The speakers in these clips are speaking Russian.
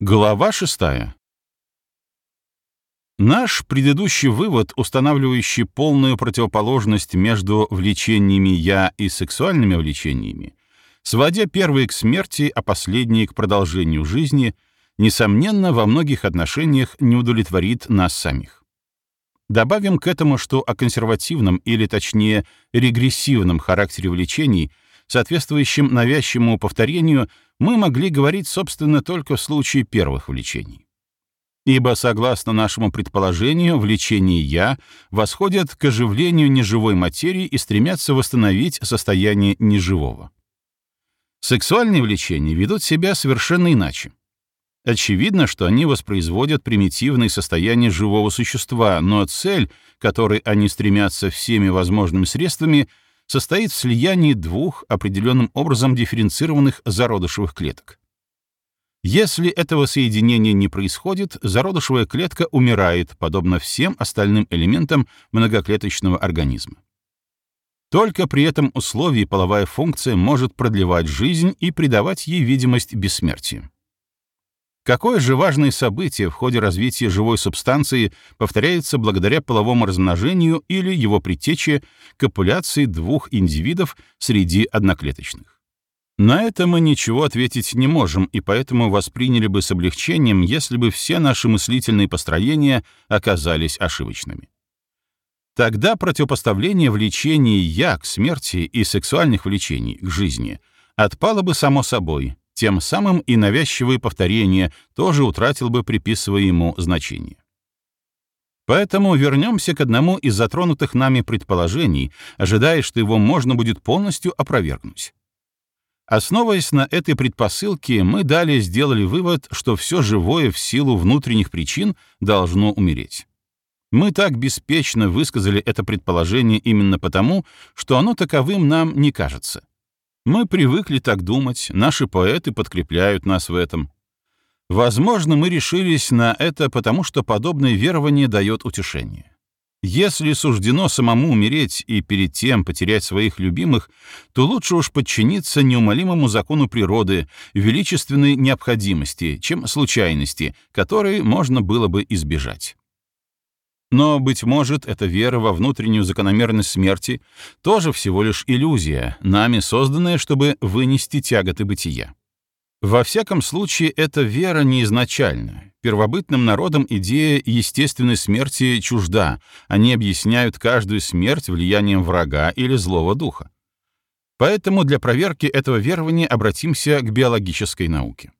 Глава шестая. Наш предыдущий вывод, устанавливающий полную противоположность между влечениями «я» и сексуальными влечениями, сводя первые к смерти, а последние к продолжению жизни, несомненно, во многих отношениях не удовлетворит нас самих. Добавим к этому, что о консервативном или, точнее, регрессивном характере влечений, соответствующем навязчивому повторению, мы могли говорить, собственно, только в случае первых влечений ибо, согласно нашему предположению, влечение «я» восходят к оживлению неживой материи и стремятся восстановить состояние неживого. Сексуальные влечения ведут себя совершенно иначе. Очевидно, что они воспроизводят примитивные состояния живого существа, но цель, которой они стремятся всеми возможными средствами, состоит в слиянии двух определенным образом дифференцированных зародышевых клеток. Если этого соединения не происходит, зародышевая клетка умирает, подобно всем остальным элементам многоклеточного организма. Только при этом условии половая функция может продлевать жизнь и придавать ей видимость бессмертия. Какое же важное событие в ходе развития живой субстанции повторяется благодаря половому размножению или его предтече копуляции двух индивидов среди одноклеточных? На это мы ничего ответить не можем, и поэтому восприняли бы с облегчением, если бы все наши мыслительные построения оказались ошибочными. Тогда противопоставление влечений «я» к смерти и сексуальных влечений к жизни отпало бы само собой, тем самым и навязчивое повторение тоже утратил бы приписывая ему значение. Поэтому вернемся к одному из затронутых нами предположений, ожидая, что его можно будет полностью опровергнуть. Основываясь на этой предпосылке, мы далее сделали вывод, что все живое в силу внутренних причин должно умереть. Мы так беспечно высказали это предположение именно потому, что оно таковым нам не кажется. Мы привыкли так думать, наши поэты подкрепляют нас в этом. Возможно, мы решились на это потому, что подобное верование дает утешение. Если суждено самому умереть и перед тем потерять своих любимых, то лучше уж подчиниться неумолимому закону природы, величественной необходимости, чем случайности, которые можно было бы избежать. Но, быть может, эта вера во внутреннюю закономерность смерти тоже всего лишь иллюзия, нами созданная, чтобы вынести тяготы бытия. Во всяком случае, эта вера не изначальна. Первобытным народам идея естественной смерти чужда, они объясняют каждую смерть влиянием врага или злого духа. Поэтому для проверки этого верования обратимся к биологической науке.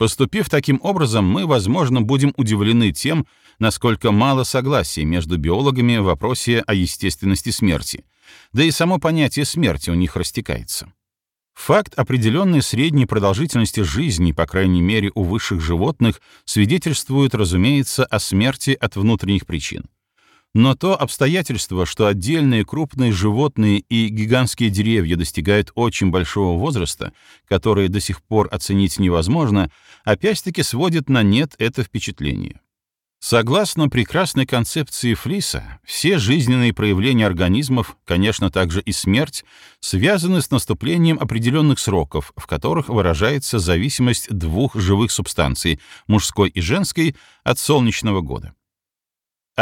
Поступив таким образом, мы, возможно, будем удивлены тем, насколько мало согласия между биологами в вопросе о естественности смерти, да и само понятие смерти у них растекается. Факт определенной средней продолжительности жизни, по крайней мере у высших животных, свидетельствует, разумеется, о смерти от внутренних причин. Но то обстоятельство, что отдельные крупные животные и гигантские деревья достигают очень большого возраста, который до сих пор оценить невозможно, опять-таки сводит на нет это впечатление. Согласно прекрасной концепции Флиса, все жизненные проявления организмов, конечно, также и смерть, связаны с наступлением определенных сроков, в которых выражается зависимость двух живых субстанций, мужской и женской, от солнечного года.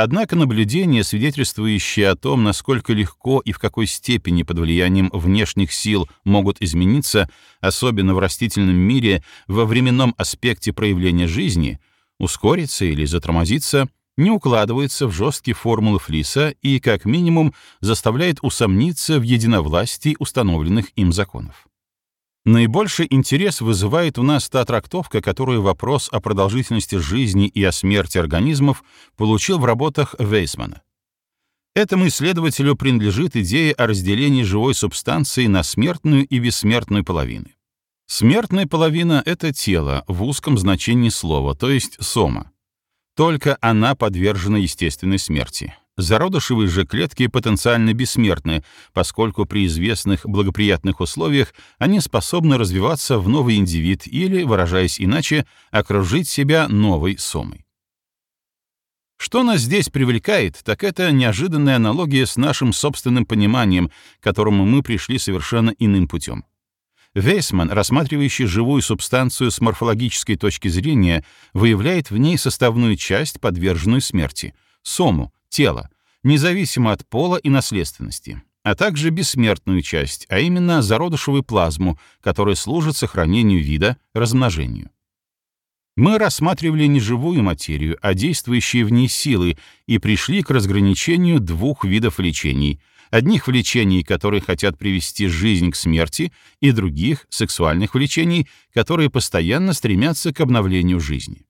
Однако наблюдения, свидетельствующие о том, насколько легко и в какой степени под влиянием внешних сил могут измениться, особенно в растительном мире, во временном аспекте проявления жизни — ускориться или затормозиться, не укладывается в жесткие формулы Флиса и, как минимум, заставляет усомниться в единовластии установленных им законов. Наибольший интерес вызывает у нас та трактовка, которую вопрос о продолжительности жизни и о смерти организмов получил в работах Вейсмана. Этому исследователю принадлежит идея о разделении живой субстанции на смертную и бессмертную половины. Смертная половина — это тело в узком значении слова, то есть сома. Только она подвержена естественной смерти. Зародышевые же клетки потенциально бессмертны, поскольку при известных благоприятных условиях они способны развиваться в новый индивид или, выражаясь иначе, окружить себя новой сомой. Что нас здесь привлекает, так это неожиданная аналогия с нашим собственным пониманием, к которому мы пришли совершенно иным путем. Вейсман, рассматривающий живую субстанцию с морфологической точки зрения, выявляет в ней составную часть, подверженную смерти — сому, тело, независимо от пола и наследственности, а также бессмертную часть, а именно зародышевую плазму, которая служит сохранению вида, размножению. Мы рассматривали не живую материю, а действующие в ней силы и пришли к разграничению двух видов лечений. Одних влечений, которые хотят привести жизнь к смерти, и других, сексуальных влечений, которые постоянно стремятся к обновлению жизни.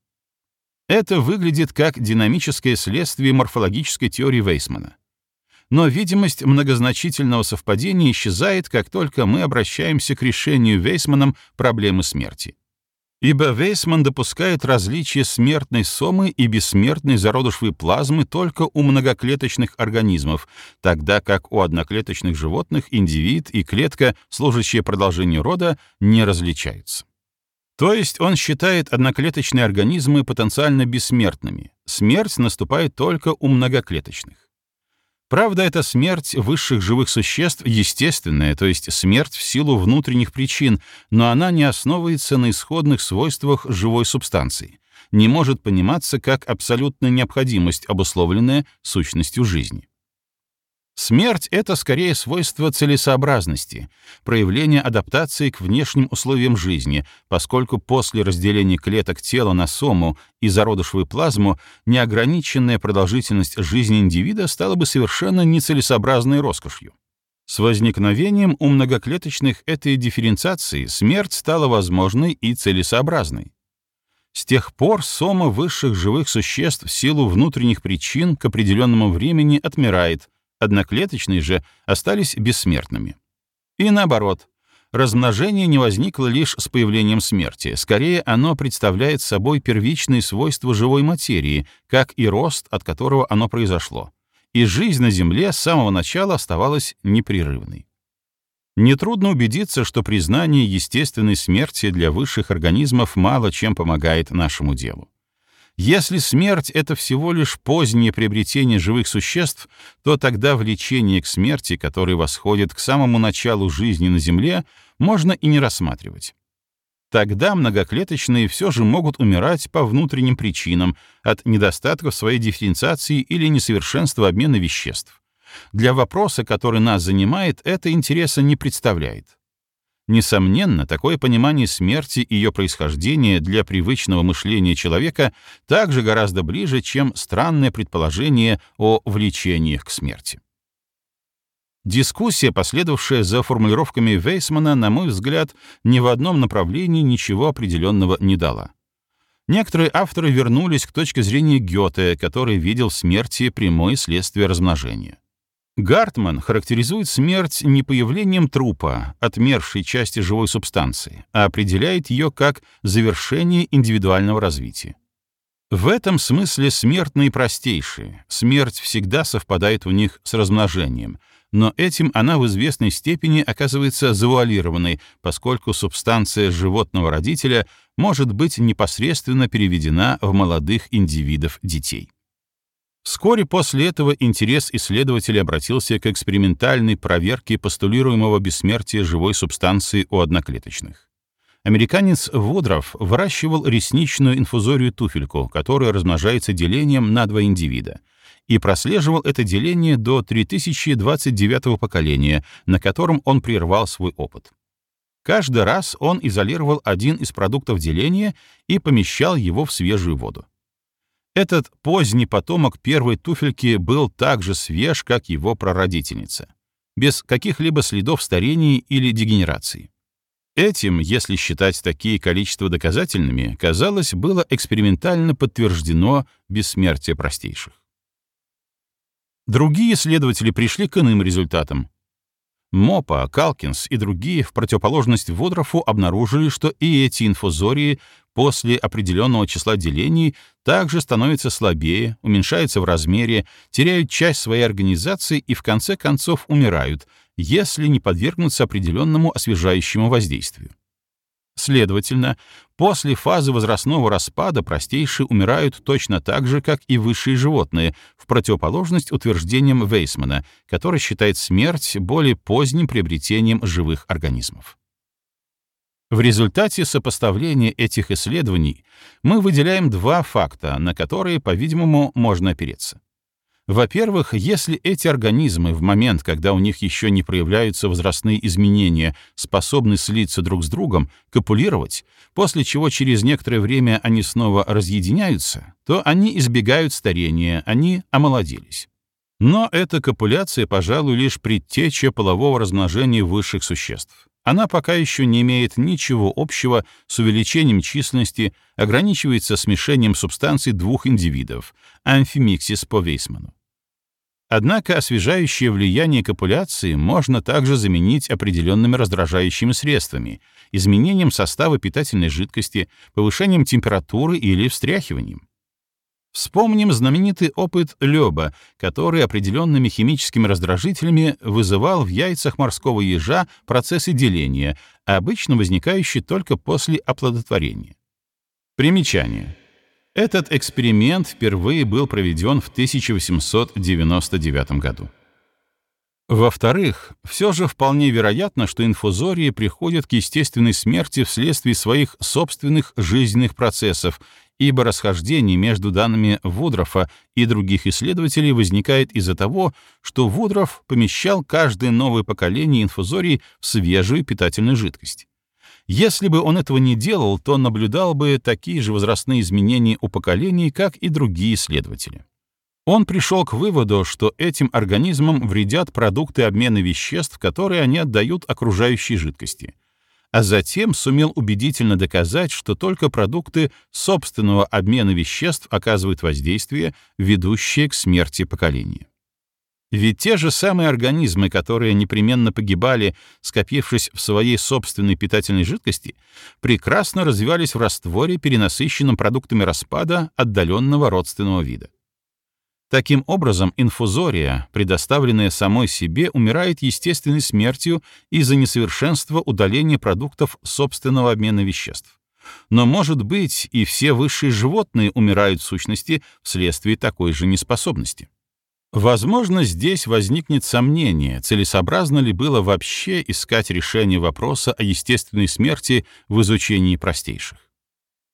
Это выглядит как динамическое следствие морфологической теории Вейсмана. Но видимость многозначительного совпадения исчезает, как только мы обращаемся к решению Вейсманом проблемы смерти. Ибо Вейсман допускает различие смертной сомы и бессмертной зародышевой плазмы только у многоклеточных организмов, тогда как у одноклеточных животных индивид и клетка, служащие продолжению рода, не различаются. То есть он считает одноклеточные организмы потенциально бессмертными. Смерть наступает только у многоклеточных. Правда, эта смерть высших живых существ естественная, то есть смерть в силу внутренних причин, но она не основывается на исходных свойствах живой субстанции, не может пониматься как абсолютная необходимость, обусловленная сущностью жизни. Смерть — это скорее свойство целесообразности, проявление адаптации к внешним условиям жизни, поскольку после разделения клеток тела на сому и зародышевую плазму неограниченная продолжительность жизни индивида стала бы совершенно нецелесообразной роскошью. С возникновением у многоклеточных этой дифференциации смерть стала возможной и целесообразной. С тех пор сома высших живых существ в силу внутренних причин к определенному времени отмирает, Одноклеточные же остались бессмертными. И наоборот, размножение не возникло лишь с появлением смерти, скорее оно представляет собой первичные свойства живой материи, как и рост, от которого оно произошло. И жизнь на Земле с самого начала оставалась непрерывной. Нетрудно убедиться, что признание естественной смерти для высших организмов мало чем помогает нашему делу. Если смерть — это всего лишь позднее приобретение живых существ, то тогда влечение к смерти, которое восходит к самому началу жизни на Земле, можно и не рассматривать. Тогда многоклеточные все же могут умирать по внутренним причинам от недостатков своей дифференциации или несовершенства обмена веществ. Для вопроса, который нас занимает, это интереса не представляет. Несомненно, такое понимание смерти и ее происхождения для привычного мышления человека также гораздо ближе, чем странное предположение о влечениях к смерти. Дискуссия, последовавшая за формулировками Вейсмана, на мой взгляд, ни в одном направлении ничего определенного не дала. Некоторые авторы вернулись к точке зрения Гёте, который видел в смерти прямое следствие размножения. Гартман характеризует смерть не появлением трупа, отмершей части живой субстанции, а определяет ее как завершение индивидуального развития. В этом смысле смертные простейшие, смерть всегда совпадает у них с размножением, но этим она в известной степени оказывается завуалированной, поскольку субстанция животного родителя может быть непосредственно переведена в молодых индивидов детей. Вскоре после этого интерес исследователей обратился к экспериментальной проверке постулируемого бессмертия живой субстанции у одноклеточных. Американец Вудров выращивал ресничную инфузорию туфельку, которая размножается делением на два индивида, и прослеживал это деление до 3029 поколения, на котором он прервал свой опыт. Каждый раз он изолировал один из продуктов деления и помещал его в свежую воду. Этот поздний потомок первой туфельки был так же свеж, как его прародительница, без каких-либо следов старения или дегенерации. Этим, если считать такие количества доказательными, казалось, было экспериментально подтверждено бессмертие простейших. Другие исследователи пришли к иным результатам. Мопа, Калкинс и другие в противоположность Вудрофу обнаружили, что и эти инфузории после определенного числа делений также становятся слабее, уменьшаются в размере, теряют часть своей организации и в конце концов умирают, если не подвергнутся определенному освежающему воздействию. Следовательно, после фазы возрастного распада простейшие умирают точно так же, как и высшие животные, в противоположность утверждениям Вейсмана, который считает смерть более поздним приобретением живых организмов. В результате сопоставления этих исследований мы выделяем два факта, на которые, по-видимому, можно опереться. Во-первых, если эти организмы в момент, когда у них еще не проявляются возрастные изменения, способны слиться друг с другом, копулировать, после чего через некоторое время они снова разъединяются, то они избегают старения, они омолодились. Но эта копуляция, пожалуй, лишь предтеча полового размножения высших существ. Она пока еще не имеет ничего общего с увеличением численности, ограничивается смешением субстанций двух индивидов, амфимиксис по Вейсману. Однако освежающее влияние копуляции можно также заменить определенными раздражающими средствами, изменением состава питательной жидкости, повышением температуры или встряхиванием. Вспомним знаменитый опыт Лёба, который определенными химическими раздражителями вызывал в яйцах морского ежа процессы деления, обычно возникающие только после оплодотворения. Примечание. Этот эксперимент впервые был проведен в 1899 году. Во-вторых, все же вполне вероятно, что инфузории приходят к естественной смерти вследствие своих собственных жизненных процессов, ибо расхождение между данными Вудрофа и других исследователей возникает из-за того, что Вудров помещал каждое новое поколение инфузорий в свежую питательную жидкость. Если бы он этого не делал, то наблюдал бы такие же возрастные изменения у поколений, как и другие исследователи. Он пришел к выводу, что этим организмам вредят продукты обмена веществ, которые они отдают окружающей жидкости, а затем сумел убедительно доказать, что только продукты собственного обмена веществ оказывают воздействие, ведущее к смерти поколения. Ведь те же самые организмы, которые непременно погибали, скопившись в своей собственной питательной жидкости, прекрасно развивались в растворе, перенасыщенном продуктами распада отдаленного родственного вида. Таким образом, инфузория, предоставленная самой себе, умирает естественной смертью из-за несовершенства удаления продуктов собственного обмена веществ. Но, может быть, и все высшие животные умирают в сущности вследствие такой же неспособности. Возможно, здесь возникнет сомнение, целесообразно ли было вообще искать решение вопроса о естественной смерти в изучении простейших.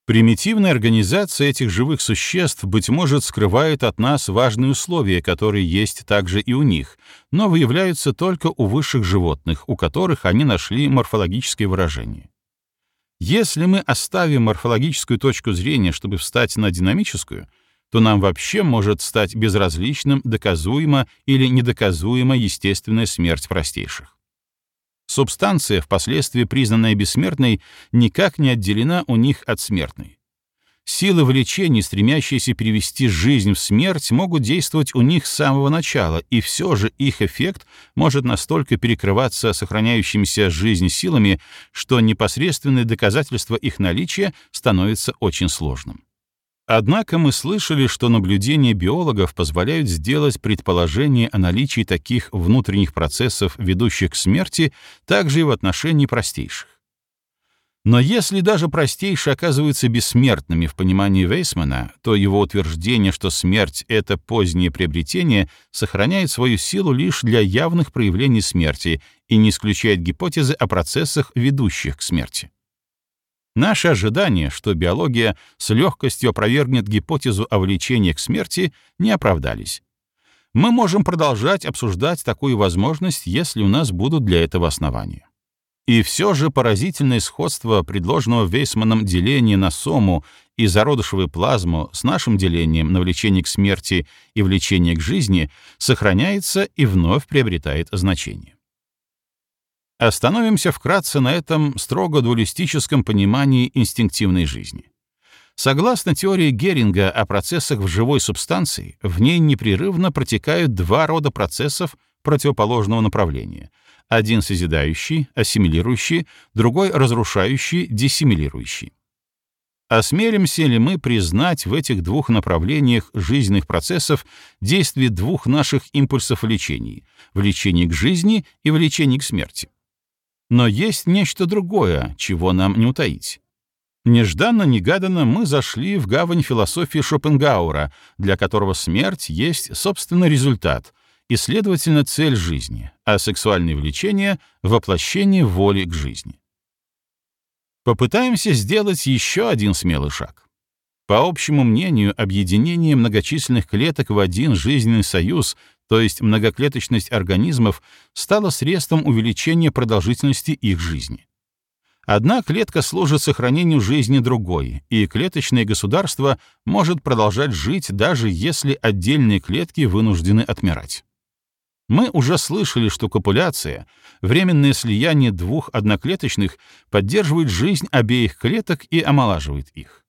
Примитивная организация этих живых существ, быть может, скрывает от нас важные условия, которые есть также и у них, но выявляются только у высших животных, у которых они нашли морфологическое выражение. Если мы оставим морфологическую точку зрения, чтобы встать на динамическую, то нам вообще может стать безразличным доказуемо или недоказуемо естественная смерть простейших. Субстанция, впоследствии признанная бессмертной, никак не отделена у них от смертной. Силы влечения, стремящиеся перевести жизнь в смерть, могут действовать у них с самого начала, и все же их эффект может настолько перекрываться сохраняющимися жизнь силами, что непосредственное доказательство их наличия становится очень сложным. Однако мы слышали, что наблюдения биологов позволяют сделать предположение о наличии таких внутренних процессов, ведущих к смерти, также и в отношении простейших. Но если даже простейшие оказываются бессмертными в понимании Вейсмана, то его утверждение, что смерть — это позднее приобретение, сохраняет свою силу лишь для явных проявлений смерти и не исключает гипотезы о процессах, ведущих к смерти. Наши ожидания, что биология с легкостью опровергнет гипотезу о влечении к смерти, не оправдались. Мы можем продолжать обсуждать такую возможность, если у нас будут для этого основания. И все же поразительное сходство предложенного Вейсманом деления на сому и зародышевую плазму с нашим делением на влечение к смерти и влечение к жизни сохраняется и вновь приобретает значение. Остановимся вкратце на этом строго дуалистическом понимании инстинктивной жизни. Согласно теории Геринга о процессах в живой субстанции, в ней непрерывно протекают два рода процессов противоположного направления. Один созидающий, ассимилирующий, другой разрушающий, диссимилирующий. Осмелимся ли мы признать в этих двух направлениях жизненных процессов действие двух наших импульсов влечений — влечение к жизни и влечение к смерти? Но есть нечто другое, чего нам не утаить. Нежданно-негаданно мы зашли в гавань философии Шопенгауэра, для которого смерть есть, собственно, результат и, следовательно, цель жизни, а сексуальное влечение — воплощение воли к жизни. Попытаемся сделать еще один смелый шаг. По общему мнению, объединение многочисленных клеток в один жизненный союз, то есть многоклеточность организмов, стало средством увеличения продолжительности их жизни. Одна клетка служит сохранению жизни другой, и клеточное государство может продолжать жить, даже если отдельные клетки вынуждены отмирать. Мы уже слышали, что копуляция, временное слияние двух одноклеточных, поддерживает жизнь обеих клеток и омолаживает их.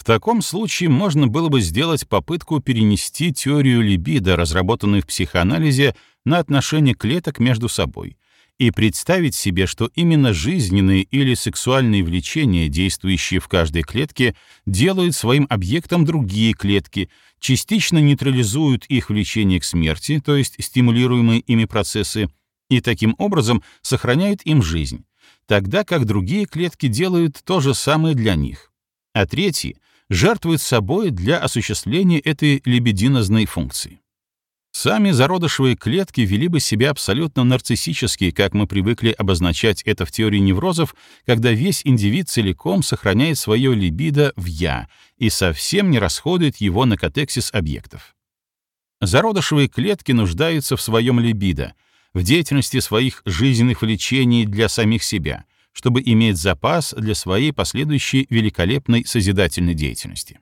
В таком случае можно было бы сделать попытку перенести теорию либидо, разработанную в психоанализе, на отношения клеток между собой, и представить себе, что именно жизненные или сексуальные влечения, действующие в каждой клетке, делают своим объектом другие клетки, частично нейтрализуют их влечение к смерти, то есть стимулируемые ими процессы, и таким образом сохраняют им жизнь, тогда как другие клетки делают то же самое для них. А третьи жертвуют собой для осуществления этой лебединозной функции. Сами зародышевые клетки вели бы себя абсолютно нарциссически, как мы привыкли обозначать это в теории неврозов, когда весь индивид целиком сохраняет свое либидо в «я» и совсем не расходует его на катексис объектов. Зародышевые клетки нуждаются в своем либидо, в деятельности своих жизненных влечений для самих себя, чтобы иметь запас для своей последующей великолепной созидательной деятельности.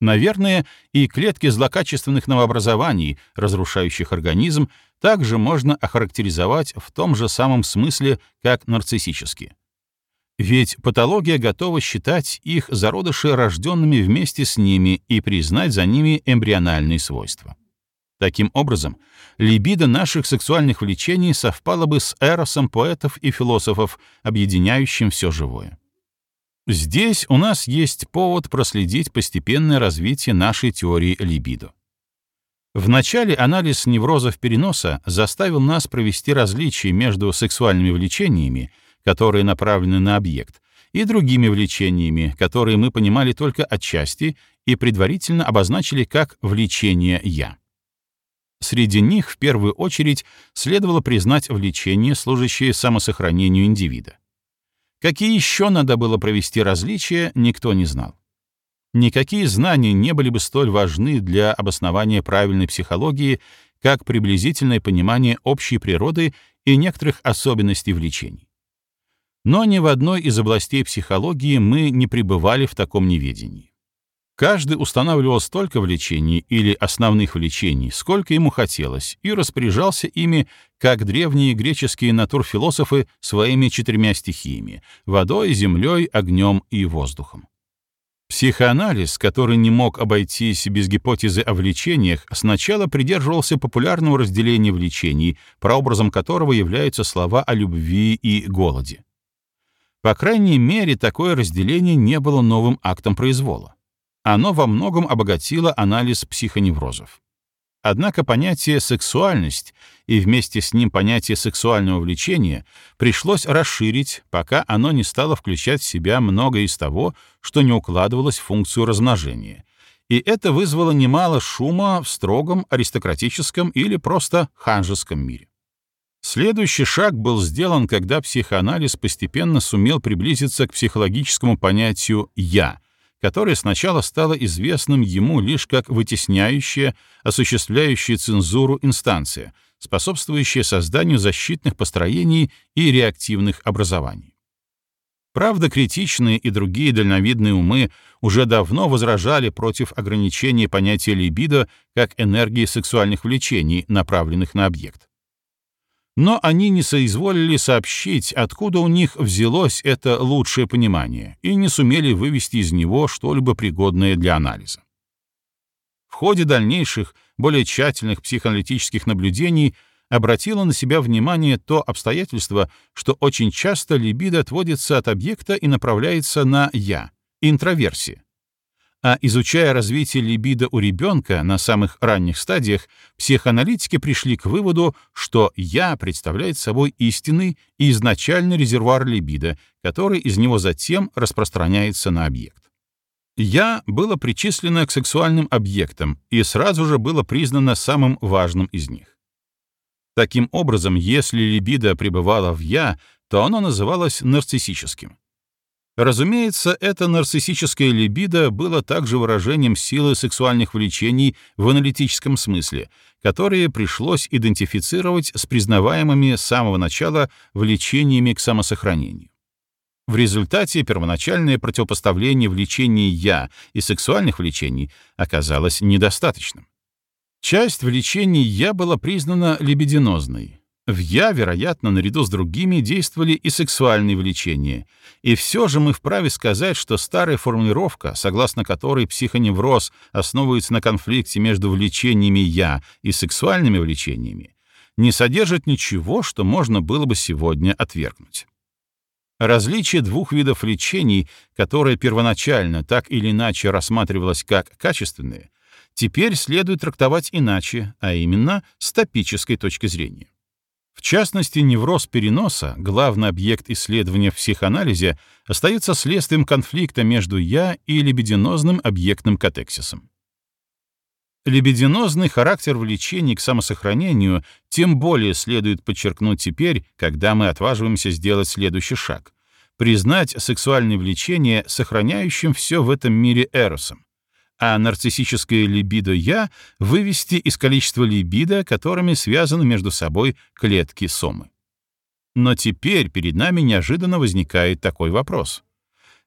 Наверное, и клетки злокачественных новообразований, разрушающих организм, также можно охарактеризовать в том же самом смысле, как нарциссические. Ведь патология готова считать их зародыши рожденными вместе с ними и признать за ними эмбриональные свойства. Таким образом, либидо наших сексуальных влечений совпало бы с эросом поэтов и философов, объединяющим все живое. Здесь у нас есть повод проследить постепенное развитие нашей теории либидо. Вначале анализ неврозов переноса заставил нас провести различия между сексуальными влечениями, которые направлены на объект, и другими влечениями, которые мы понимали только отчасти и предварительно обозначили как влечение «я». Среди них в первую очередь следовало признать влечение, служащее самосохранению индивида. Какие еще надо было провести различия, никто не знал. Никакие знания не были бы столь важны для обоснования правильной психологии, как приблизительное понимание общей природы и некоторых особенностей влечений. Но ни в одной из областей психологии мы не пребывали в таком неведении. Каждый устанавливал столько влечений или основных влечений, сколько ему хотелось, и распоряжался ими, как древние греческие натурфилософы своими четырьмя стихиями — водой, землей, огнем и воздухом. Психоанализ, который не мог обойтись без гипотезы о влечениях, сначала придерживался популярного разделения влечений, прообразом которого являются слова о любви и голоде. По крайней мере, такое разделение не было новым актом произвола оно во многом обогатило анализ психоневрозов. Однако понятие «сексуальность» и вместе с ним понятие сексуального влечения пришлось расширить, пока оно не стало включать в себя многое из того, что не укладывалось в функцию размножения. И это вызвало немало шума в строгом аристократическом или просто ханжеском мире. Следующий шаг был сделан, когда психоанализ постепенно сумел приблизиться к психологическому понятию «я», которое сначала стало известным ему лишь как вытесняющая, осуществляющая цензуру инстанция, способствующая созданию защитных построений и реактивных образований. Правда, критичные и другие дальновидные умы уже давно возражали против ограничения понятия либидо как энергии сексуальных влечений, направленных на объект но они не соизволили сообщить, откуда у них взялось это лучшее понимание, и не сумели вывести из него что-либо пригодное для анализа. В ходе дальнейших, более тщательных психоаналитических наблюдений обратило на себя внимание то обстоятельство, что очень часто либидо отводится от объекта и направляется на «я» — интроверсия, а изучая развитие либидо у ребенка на самых ранних стадиях, психоаналитики пришли к выводу, что «я» представляет собой истинный и изначальный резервуар либидо, который из него затем распространяется на объект. «Я» было причислено к сексуальным объектам и сразу же было признано самым важным из них. Таким образом, если либидо пребывало в «я», то оно называлось нарциссическим. Разумеется, это нарциссическое либидо было также выражением силы сексуальных влечений в аналитическом смысле, которые пришлось идентифицировать с признаваемыми с самого начала влечениями к самосохранению. В результате первоначальное противопоставление влечений «я» и сексуальных влечений оказалось недостаточным. Часть влечений «я» была признана либидинозной, в «я», вероятно, наряду с другими действовали и сексуальные влечения. И все же мы вправе сказать, что старая формулировка, согласно которой психоневроз основывается на конфликте между влечениями «я» и сексуальными влечениями, не содержит ничего, что можно было бы сегодня отвергнуть. Различие двух видов влечений, которое первоначально так или иначе рассматривалось как качественные, теперь следует трактовать иначе, а именно с топической точки зрения. В частности, невроз переноса, главный объект исследования в психоанализе, остается следствием конфликта между «я» и либидинозным объектным катексисом. Либидинозный характер влечений к самосохранению тем более следует подчеркнуть теперь, когда мы отваживаемся сделать следующий шаг — признать сексуальное влечение сохраняющим все в этом мире эросом, а нарциссическое либидо «я» вывести из количества либидо, которыми связаны между собой клетки сомы. Но теперь перед нами неожиданно возникает такой вопрос.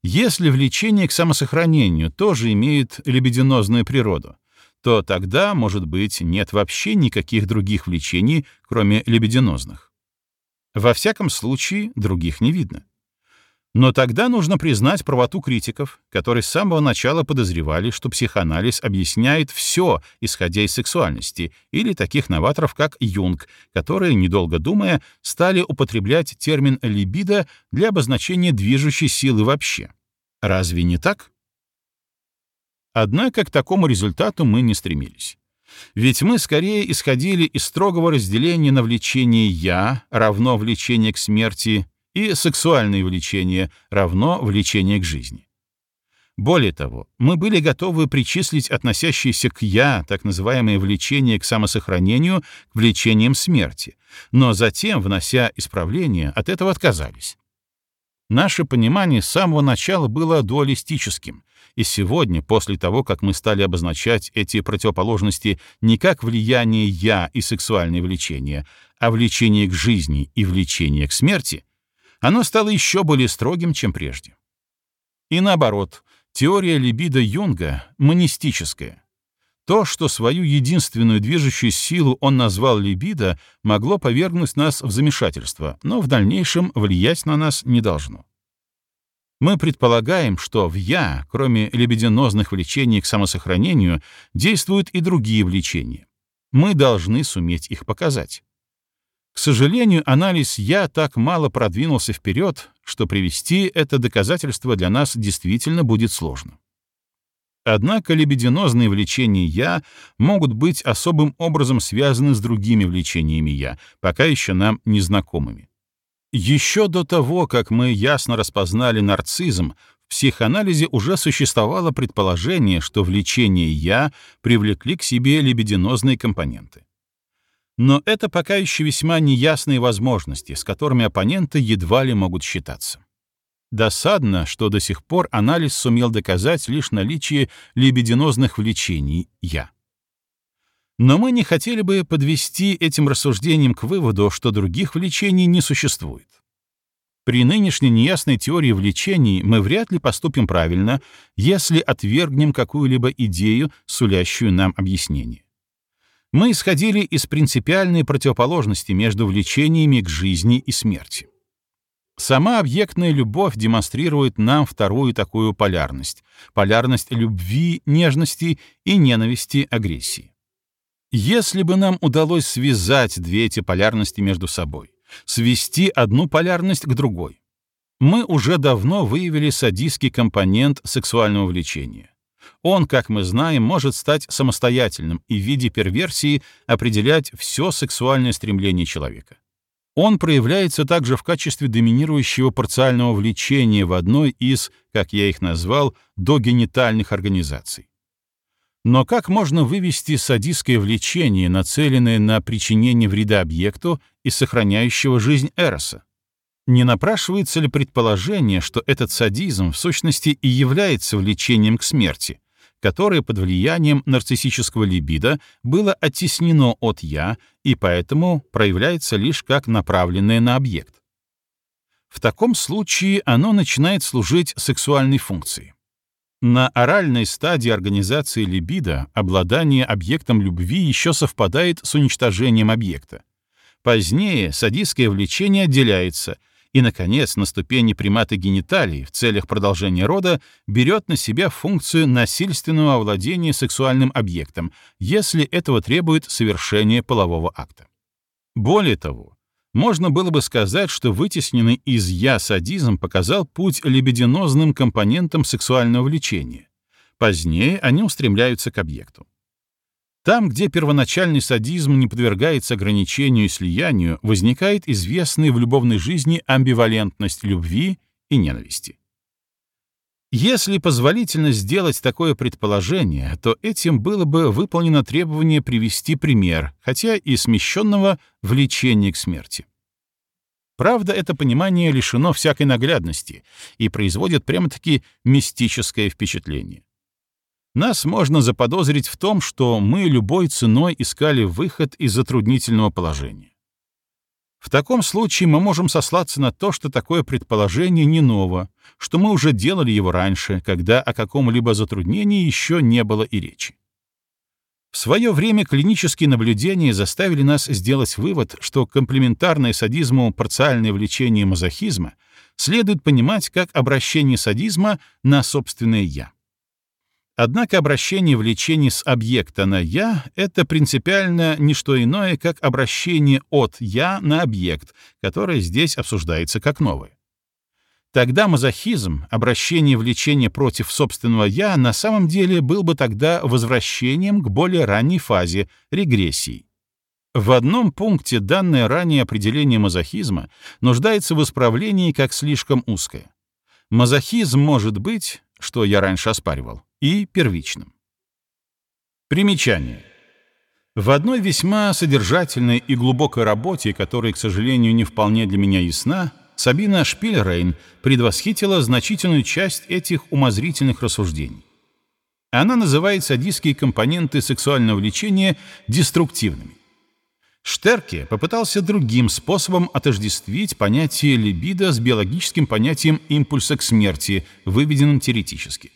Если влечение к самосохранению тоже имеет либидинозную природу, то тогда, может быть, нет вообще никаких других влечений, кроме либидинозных. Во всяком случае, других не видно. Но тогда нужно признать правоту критиков, которые с самого начала подозревали, что психоанализ объясняет все, исходя из сексуальности, или таких новаторов, как Юнг, которые, недолго думая, стали употреблять термин «либидо» для обозначения движущей силы вообще. Разве не так? Однако к такому результату мы не стремились. Ведь мы скорее исходили из строгого разделения на влечение «я» равно влечение к смерти и сексуальное влечение равно влечение к жизни. Более того, мы были готовы причислить относящиеся к «я» так называемое влечение к самосохранению к влечениям смерти, но затем, внося исправления, от этого отказались. Наше понимание с самого начала было дуалистическим, и сегодня, после того, как мы стали обозначать эти противоположности не как влияние «я» и сексуальное влечение, а влечение к жизни и влечение к смерти, оно стало еще более строгим, чем прежде. И наоборот, теория либидо Юнга монистическая. То, что свою единственную движущую силу он назвал либидо, могло повергнуть нас в замешательство, но в дальнейшем влиять на нас не должно. Мы предполагаем, что в «я», кроме лебединозных влечений к самосохранению, действуют и другие влечения. Мы должны суметь их показать. К сожалению, анализ «я» так мало продвинулся вперед, что привести это доказательство для нас действительно будет сложно. Однако лебединозные влечения «я» могут быть особым образом связаны с другими влечениями «я», пока еще нам незнакомыми. Еще до того, как мы ясно распознали нарцизм, в психоанализе уже существовало предположение, что влечение «я» привлекли к себе лебединозные компоненты. Но это пока еще весьма неясные возможности, с которыми оппоненты едва ли могут считаться. Досадно, что до сих пор анализ сумел доказать лишь наличие либидинозных влечений «я». Но мы не хотели бы подвести этим рассуждением к выводу, что других влечений не существует. При нынешней неясной теории влечений мы вряд ли поступим правильно, если отвергнем какую-либо идею, сулящую нам объяснение мы исходили из принципиальной противоположности между влечениями к жизни и смерти. Сама объектная любовь демонстрирует нам вторую такую полярность — полярность любви, нежности и ненависти, агрессии. Если бы нам удалось связать две эти полярности между собой, свести одну полярность к другой, мы уже давно выявили садистский компонент сексуального влечения. Он, как мы знаем, может стать самостоятельным и в виде перверсии определять все сексуальное стремление человека. Он проявляется также в качестве доминирующего парциального влечения в одной из, как я их назвал, догенитальных организаций. Но как можно вывести садистское влечение, нацеленное на причинение вреда объекту и сохраняющего жизнь Эроса? Не напрашивается ли предположение, что этот садизм в сущности и является влечением к смерти, которое под влиянием нарциссического либидо было оттеснено от «я» и поэтому проявляется лишь как направленное на объект? В таком случае оно начинает служить сексуальной функцией. На оральной стадии организации либидо обладание объектом любви еще совпадает с уничтожением объекта. Позднее садистское влечение отделяется, и, наконец, на ступени приматы гениталий в целях продолжения рода берет на себя функцию насильственного овладения сексуальным объектом, если этого требует совершение полового акта. Более того, можно было бы сказать, что вытесненный из «я» садизм показал путь лебединозным компонентам сексуального влечения. Позднее они устремляются к объекту. Там, где первоначальный садизм не подвергается ограничению и слиянию, возникает известная в любовной жизни амбивалентность любви и ненависти. Если позволительно сделать такое предположение, то этим было бы выполнено требование привести пример, хотя и смещенного влечения к смерти. Правда, это понимание лишено всякой наглядности и производит прямо-таки мистическое впечатление. Нас можно заподозрить в том, что мы любой ценой искали выход из затруднительного положения. В таком случае мы можем сослаться на то, что такое предположение не ново, что мы уже делали его раньше, когда о каком-либо затруднении еще не было и речи. В свое время клинические наблюдения заставили нас сделать вывод, что комплементарное садизму парциальное влечение мазохизма следует понимать как обращение садизма на собственное «я». Однако обращение влечений с объекта на «я» — это принципиально не что иное, как обращение от «я» на объект, которое здесь обсуждается как новое. Тогда мазохизм, обращение влечения против собственного «я», на самом деле был бы тогда возвращением к более ранней фазе — регрессии. В одном пункте данное ранее определение мазохизма нуждается в исправлении как слишком узкое. Мазохизм может быть, что я раньше оспаривал, и первичным. Примечание. В одной весьма содержательной и глубокой работе, которая, к сожалению, не вполне для меня ясна, Сабина Шпильрейн предвосхитила значительную часть этих умозрительных рассуждений. Она называет садистские компоненты сексуального влечения деструктивными. Штерке попытался другим способом отождествить понятие либидо с биологическим понятием импульса к смерти, выведенным теоретически.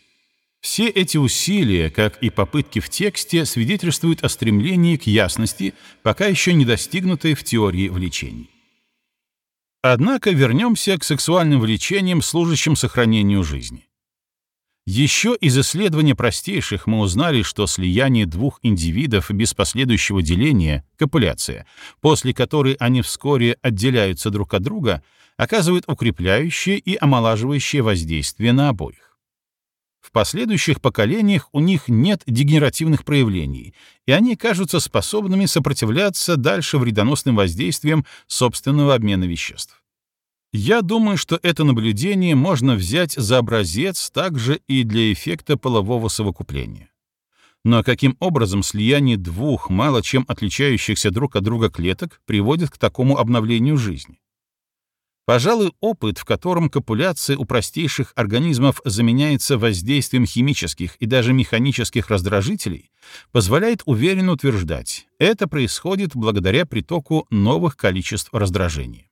Все эти усилия, как и попытки в тексте, свидетельствуют о стремлении к ясности, пока еще не достигнутой в теории влечений. Однако вернемся к сексуальным влечениям, служащим сохранению жизни. Еще из исследования простейших мы узнали, что слияние двух индивидов без последующего деления, копуляция, после которой они вскоре отделяются друг от друга, оказывает укрепляющее и омолаживающее воздействие на обоих. Последующих поколениях у них нет дегенеративных проявлений, и они кажутся способными сопротивляться дальше вредоносным воздействиям собственного обмена веществ. Я думаю, что это наблюдение можно взять за образец также и для эффекта полового совокупления. Но каким образом слияние двух мало чем отличающихся друг от друга клеток приводит к такому обновлению жизни? Пожалуй, опыт, в котором копуляция у простейших организмов заменяется воздействием химических и даже механических раздражителей, позволяет уверенно утверждать, это происходит благодаря притоку новых количеств раздражения.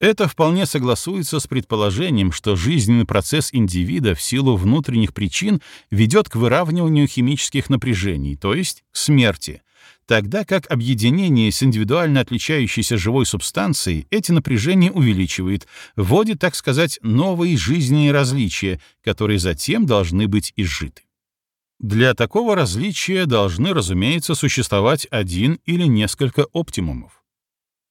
Это вполне согласуется с предположением, что жизненный процесс индивида в силу внутренних причин ведет к выравниванию химических напряжений, то есть к смерти, тогда как объединение с индивидуально отличающейся живой субстанцией эти напряжения увеличивает, вводит, так сказать, новые жизненные различия, которые затем должны быть изжиты. Для такого различия должны, разумеется, существовать один или несколько оптимумов.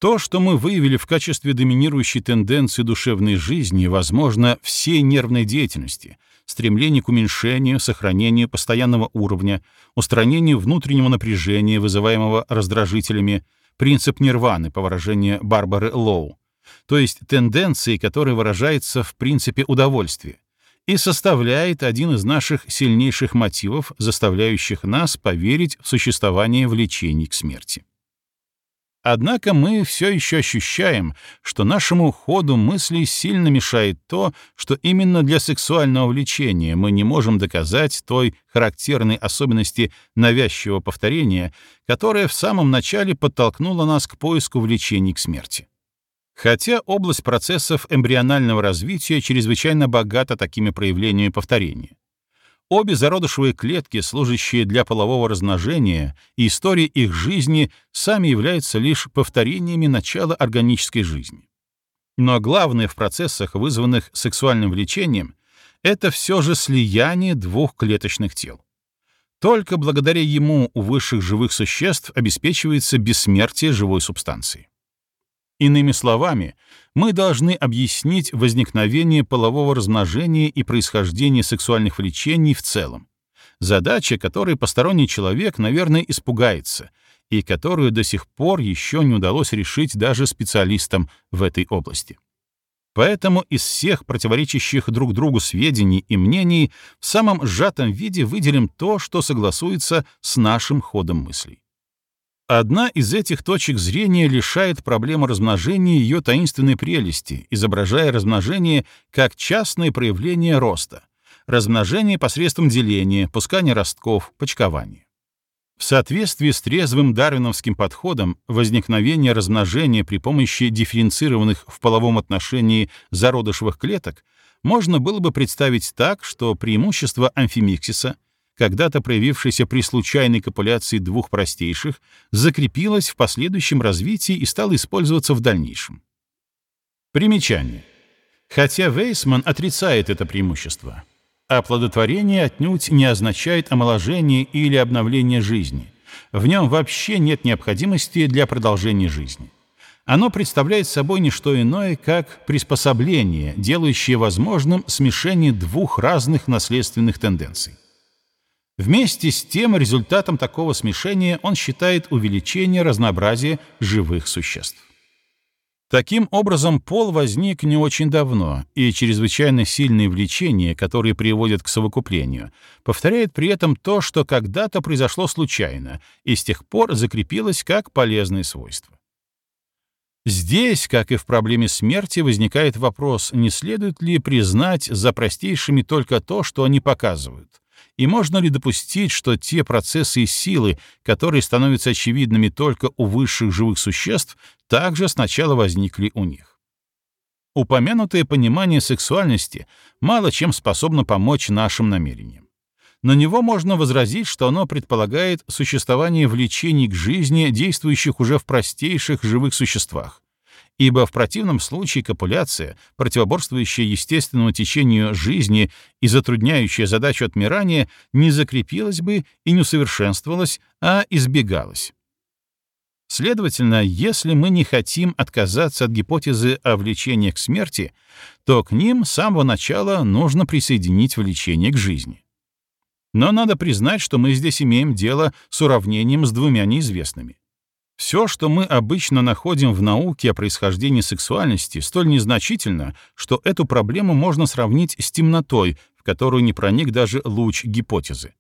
То, что мы выявили в качестве доминирующей тенденции душевной жизни, возможно, всей нервной деятельности, стремление к уменьшению, сохранению постоянного уровня, устранению внутреннего напряжения, вызываемого раздражителями, принцип нирваны, по выражению Барбары Лоу, то есть тенденции, которая выражается в принципе удовольствия, и составляет один из наших сильнейших мотивов, заставляющих нас поверить в существование влечений к смерти. Однако мы все еще ощущаем, что нашему ходу мыслей сильно мешает то, что именно для сексуального влечения мы не можем доказать той характерной особенности навязчивого повторения, которая в самом начале подтолкнула нас к поиску влечений к смерти. Хотя область процессов эмбрионального развития чрезвычайно богата такими проявлениями повторения. Обе зародышевые клетки, служащие для полового размножения, и история их жизни сами являются лишь повторениями начала органической жизни. Но главное в процессах, вызванных сексуальным влечением, это все же слияние двух клеточных тел. Только благодаря ему у высших живых существ обеспечивается бессмертие живой субстанции. Иными словами, мы должны объяснить возникновение полового размножения и происхождение сексуальных влечений в целом. Задача, которой посторонний человек, наверное, испугается, и которую до сих пор еще не удалось решить даже специалистам в этой области. Поэтому из всех противоречащих друг другу сведений и мнений в самом сжатом виде выделим то, что согласуется с нашим ходом мыслей. Одна из этих точек зрения лишает проблему размножения ее таинственной прелести, изображая размножение как частное проявление роста, размножение посредством деления, пускания ростков, почкования. В соответствии с трезвым дарвиновским подходом, возникновение размножения при помощи дифференцированных в половом отношении зародышевых клеток можно было бы представить так, что преимущество амфимиксиса — когда-то проявившаяся при случайной копуляции двух простейших, закрепилась в последующем развитии и стала использоваться в дальнейшем. Примечание. Хотя Вейсман отрицает это преимущество, оплодотворение отнюдь не означает омоложение или обновление жизни. В нем вообще нет необходимости для продолжения жизни. Оно представляет собой не что иное, как приспособление, делающее возможным смешение двух разных наследственных тенденций. Вместе с тем результатом такого смешения он считает увеличение разнообразия живых существ. Таким образом, пол возник не очень давно, и чрезвычайно сильные влечения, которые приводят к совокуплению, повторяет при этом то, что когда-то произошло случайно и с тех пор закрепилось как полезное свойство. Здесь, как и в проблеме смерти, возникает вопрос, не следует ли признать за простейшими только то, что они показывают, и можно ли допустить, что те процессы и силы, которые становятся очевидными только у высших живых существ, также сначала возникли у них? Упомянутое понимание сексуальности мало чем способно помочь нашим намерениям. На него можно возразить, что оно предполагает существование влечений к жизни, действующих уже в простейших живых существах, ибо в противном случае копуляция, противоборствующая естественному течению жизни и затрудняющая задачу отмирания, не закрепилась бы и не усовершенствовалась, а избегалась. Следовательно, если мы не хотим отказаться от гипотезы о влечении к смерти, то к ним с самого начала нужно присоединить влечение к жизни. Но надо признать, что мы здесь имеем дело с уравнением с двумя неизвестными. Все, что мы обычно находим в науке о происхождении сексуальности, столь незначительно, что эту проблему можно сравнить с темнотой, в которую не проник даже луч гипотезы.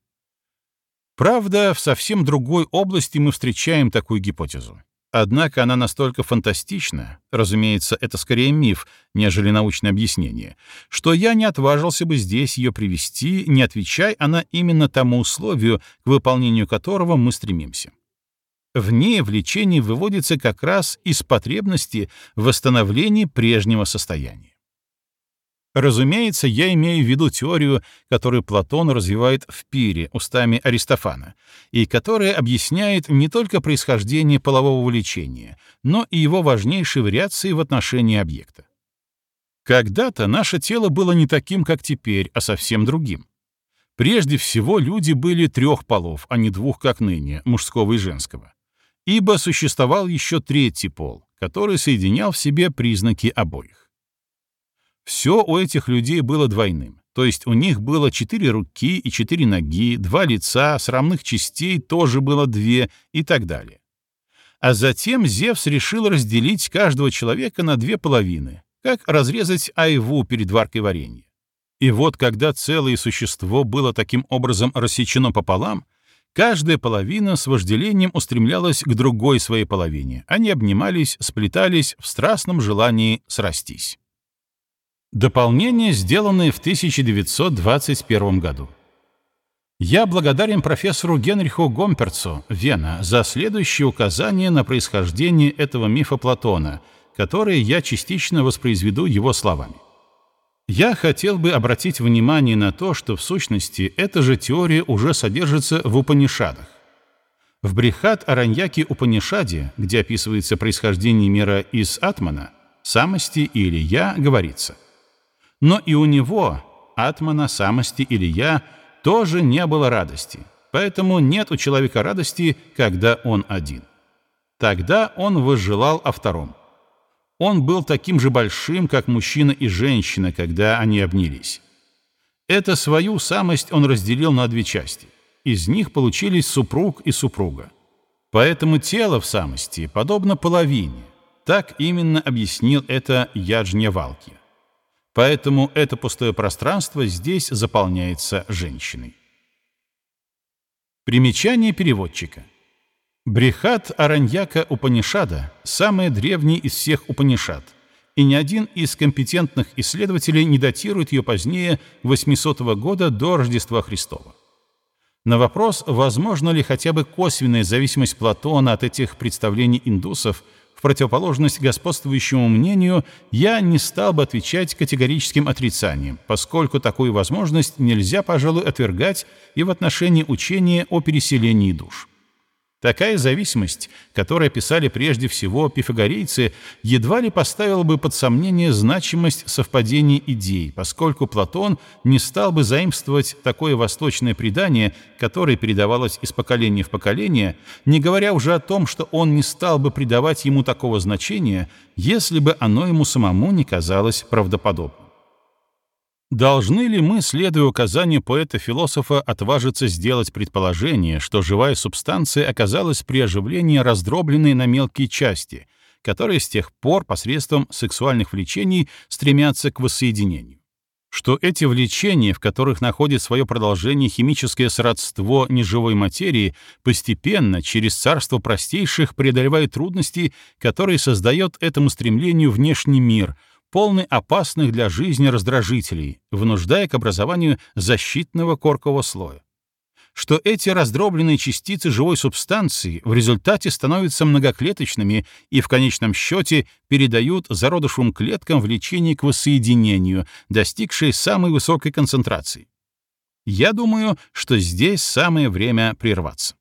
Правда, в совсем другой области мы встречаем такую гипотезу. Однако она настолько фантастична, разумеется, это скорее миф, нежели научное объяснение, что я не отважился бы здесь ее привести, не отвечая она именно тому условию, к выполнению которого мы стремимся. В ней влечение выводится как раз из потребности в восстановлении прежнего состояния. Разумеется, я имею в виду теорию, которую Платон развивает в Пире устами Аристофана, и которая объясняет не только происхождение полового влечения, но и его важнейшие вариации в отношении объекта. Когда-то наше тело было не таким, как теперь, а совсем другим. Прежде всего, люди были трех полов, а не двух, как ныне, мужского и женского ибо существовал еще третий пол, который соединял в себе признаки обоих. Все у этих людей было двойным, то есть у них было четыре руки и четыре ноги, два лица, с равных частей тоже было две и так далее. А затем Зевс решил разделить каждого человека на две половины, как разрезать айву перед варкой варенья. И вот когда целое существо было таким образом рассечено пополам, Каждая половина с вожделением устремлялась к другой своей половине. Они обнимались, сплетались в страстном желании срастись. Дополнение, сделанное в 1921 году. Я благодарен профессору Генриху Гомперцу, Вена, за следующее указание на происхождение этого мифа Платона, которое я частично воспроизведу его словами. Я хотел бы обратить внимание на то, что в сущности эта же теория уже содержится в Упанишадах. В Брихат Араньяки Упанишаде, где описывается происхождение мира из Атмана, самости или «я», говорится. Но и у него, Атмана, самости или «я», тоже не было радости, поэтому нет у человека радости, когда он один. Тогда он возжелал о втором. Он был таким же большим, как мужчина и женщина, когда они обнялись. Это свою самость он разделил на две части. Из них получились супруг и супруга. Поэтому тело в самости подобно половине. Так именно объяснил это Яджневалки. Поэтому это пустое пространство здесь заполняется женщиной. Примечание переводчика. Брихат Араньяка Упанишада — самый древний из всех Упанишад, и ни один из компетентных исследователей не датирует ее позднее 800 года до Рождества Христова. На вопрос, возможно ли хотя бы косвенная зависимость Платона от этих представлений индусов, в противоположность господствующему мнению, я не стал бы отвечать категорическим отрицанием, поскольку такую возможность нельзя, пожалуй, отвергать и в отношении учения о переселении душ. Такая зависимость, которую писали прежде всего пифагорейцы, едва ли поставила бы под сомнение значимость совпадения идей, поскольку Платон не стал бы заимствовать такое восточное предание, которое передавалось из поколения в поколение, не говоря уже о том, что он не стал бы придавать ему такого значения, если бы оно ему самому не казалось правдоподобным. Должны ли мы, следуя указанию поэта-философа, отважиться сделать предположение, что живая субстанция оказалась при оживлении раздробленной на мелкие части, которые с тех пор посредством сексуальных влечений стремятся к воссоединению? Что эти влечения, в которых находит свое продолжение химическое сродство неживой материи, постепенно, через царство простейших, преодолевают трудности, которые создает этому стремлению внешний мир — полный опасных для жизни раздражителей, вынуждая к образованию защитного коркового слоя. Что эти раздробленные частицы живой субстанции в результате становятся многоклеточными и в конечном счете передают зародышевым клеткам влечение к воссоединению, достигшее самой высокой концентрации. Я думаю, что здесь самое время прерваться.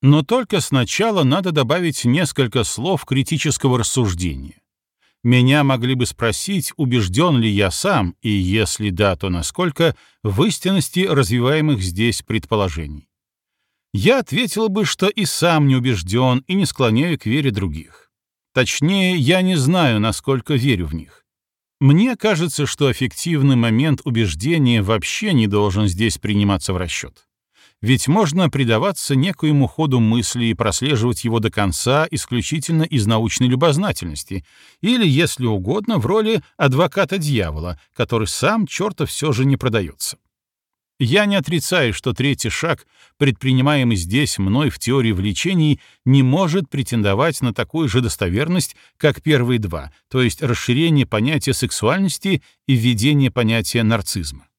Но только сначала надо добавить несколько слов критического рассуждения меня могли бы спросить, убежден ли я сам, и если да, то насколько, в истинности развиваемых здесь предположений. Я ответил бы, что и сам не убежден и не склоняю к вере других. Точнее, я не знаю, насколько верю в них. Мне кажется, что эффективный момент убеждения вообще не должен здесь приниматься в расчет ведь можно предаваться некоему ходу мысли и прослеживать его до конца исключительно из научной любознательности, или, если угодно, в роли адвоката дьявола, который сам черта все же не продается. Я не отрицаю, что третий шаг, предпринимаемый здесь мной в теории влечений, не может претендовать на такую же достоверность, как первые два, то есть расширение понятия сексуальности и введение понятия нарцизма.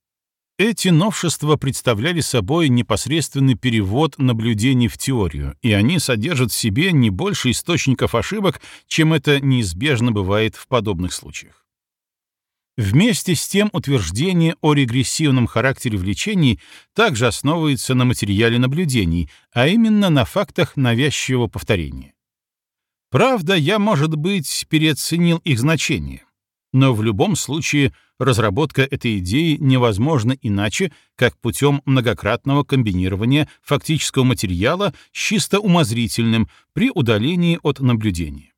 Эти новшества представляли собой непосредственный перевод наблюдений в теорию, и они содержат в себе не больше источников ошибок, чем это неизбежно бывает в подобных случаях. Вместе с тем утверждение о регрессивном характере влечений также основывается на материале наблюдений, а именно на фактах навязчивого повторения. Правда, я, может быть, переоценил их значение, но в любом случае разработка этой идеи невозможна иначе, как путем многократного комбинирования фактического материала с чисто умозрительным при удалении от наблюдения.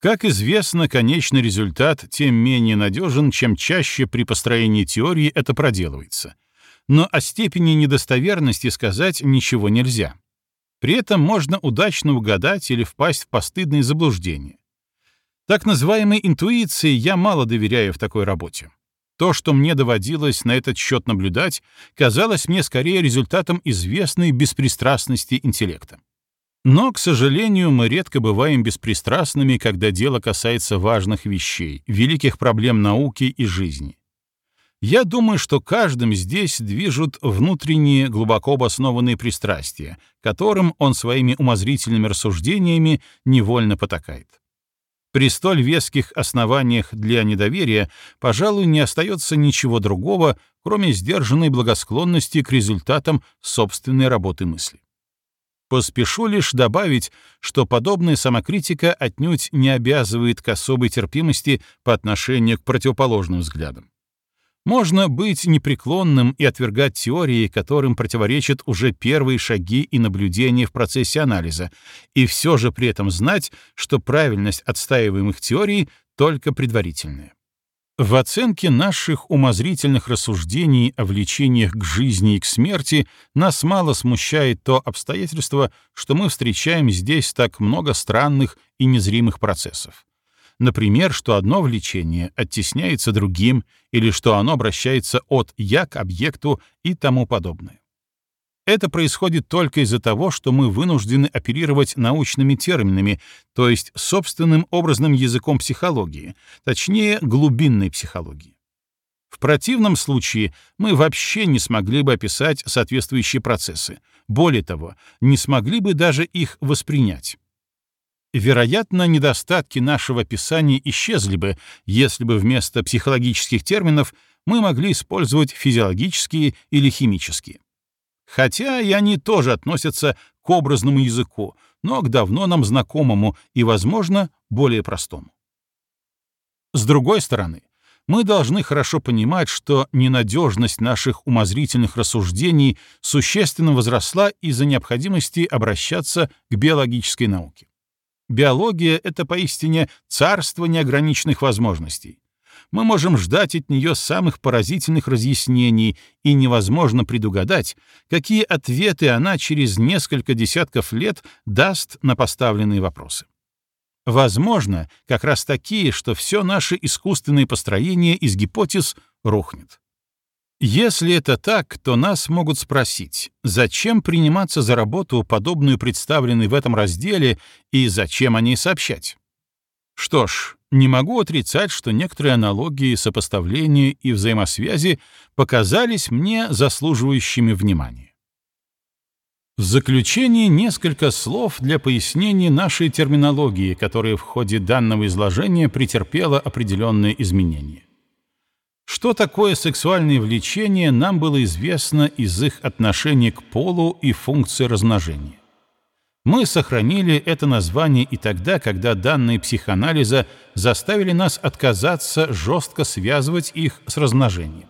Как известно, конечный результат тем менее надежен, чем чаще при построении теории это проделывается. Но о степени недостоверности сказать ничего нельзя. При этом можно удачно угадать или впасть в постыдные заблуждения. Так называемой интуиции я мало доверяю в такой работе. То, что мне доводилось на этот счет наблюдать, казалось мне скорее результатом известной беспристрастности интеллекта. Но, к сожалению, мы редко бываем беспристрастными, когда дело касается важных вещей, великих проблем науки и жизни. Я думаю, что каждым здесь движут внутренние глубоко обоснованные пристрастия, которым он своими умозрительными рассуждениями невольно потакает. При столь веских основаниях для недоверия, пожалуй, не остается ничего другого, кроме сдержанной благосклонности к результатам собственной работы мысли. Поспешу лишь добавить, что подобная самокритика отнюдь не обязывает к особой терпимости по отношению к противоположным взглядам. Можно быть непреклонным и отвергать теории, которым противоречат уже первые шаги и наблюдения в процессе анализа, и все же при этом знать, что правильность отстаиваемых теорий только предварительная. В оценке наших умозрительных рассуждений о влечениях к жизни и к смерти нас мало смущает то обстоятельство, что мы встречаем здесь так много странных и незримых процессов. Например, что одно влечение оттесняется другим или что оно обращается от «я» к объекту и тому подобное. Это происходит только из-за того, что мы вынуждены оперировать научными терминами, то есть собственным образным языком психологии, точнее, глубинной психологии. В противном случае мы вообще не смогли бы описать соответствующие процессы, более того, не смогли бы даже их воспринять. Вероятно, недостатки нашего описания исчезли бы, если бы вместо психологических терминов мы могли использовать физиологические или химические. Хотя и они тоже относятся к образному языку, но к давно нам знакомому и, возможно, более простому. С другой стороны, мы должны хорошо понимать, что ненадежность наших умозрительных рассуждений существенно возросла из-за необходимости обращаться к биологической науке. Биология — это поистине царство неограниченных возможностей. Мы можем ждать от нее самых поразительных разъяснений, и невозможно предугадать, какие ответы она через несколько десятков лет даст на поставленные вопросы. Возможно, как раз такие, что все наше искусственное построение из гипотез рухнет. Если это так, то нас могут спросить, зачем приниматься за работу, подобную представленной в этом разделе, и зачем о ней сообщать? Что ж, не могу отрицать, что некоторые аналогии, сопоставления и взаимосвязи показались мне заслуживающими внимания. В заключение несколько слов для пояснения нашей терминологии, которая в ходе данного изложения претерпела определенные изменения. Что такое сексуальное влечение, нам было известно из их отношения к полу и функции размножения. Мы сохранили это название и тогда, когда данные психоанализа заставили нас отказаться жестко связывать их с размножением.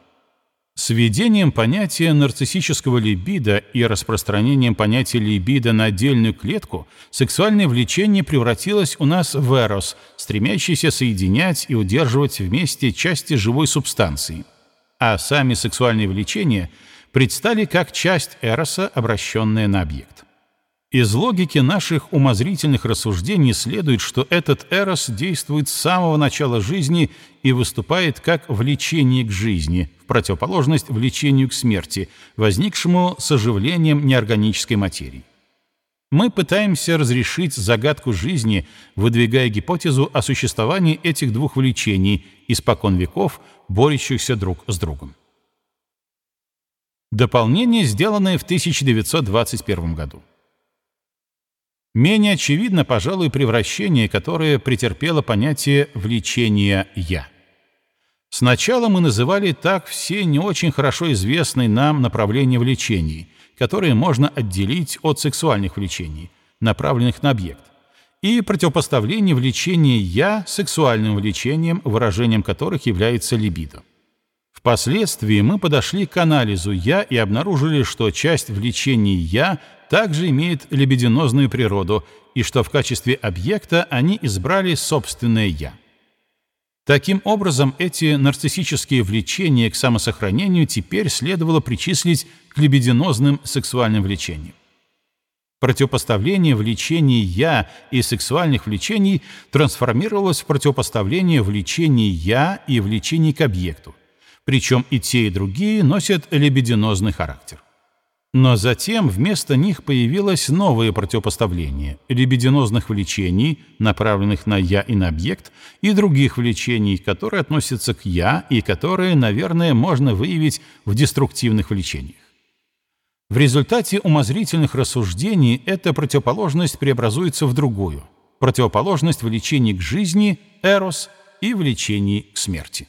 С введением понятия нарциссического либидо и распространением понятия либидо на отдельную клетку сексуальное влечение превратилось у нас в эрос, стремящийся соединять и удерживать вместе части живой субстанции. А сами сексуальные влечения предстали как часть эроса, обращенная на объект. Из логики наших умозрительных рассуждений следует, что этот эрос действует с самого начала жизни и выступает как влечение к жизни, в противоположность влечению к смерти, возникшему с оживлением неорганической материи. Мы пытаемся разрешить загадку жизни, выдвигая гипотезу о существовании этих двух влечений, испокон веков, борющихся друг с другом. Дополнение, сделанное в 1921 году. Менее очевидно, пожалуй, превращение, которое претерпело понятие влечения «я». Сначала мы называли так все не очень хорошо известные нам направления влечений, которые можно отделить от сексуальных влечений, направленных на объект, и противопоставление влечения «я» сексуальным влечением, выражением которых является либидо. Впоследствии мы подошли к анализу «я» и обнаружили, что часть влечений «я» также имеет лебединозную природу, и что в качестве объекта они избрали собственное «я». Таким образом, эти нарциссические влечения к самосохранению теперь следовало причислить к лебединозным сексуальным влечениям. Противопоставление влечений «я» и сексуальных влечений трансформировалось в противопоставление влечений «я» и влечений к объекту, причем и те, и другие носят лебединозный характер. Но затем вместо них появилось новое противопоставление лебединозных влечений, направленных на «я» и на объект, и других влечений, которые относятся к «я» и которые, наверное, можно выявить в деструктивных влечениях. В результате умозрительных рассуждений эта противоположность преобразуется в другую — противоположность влечений к жизни, эрос, и влечений к смерти.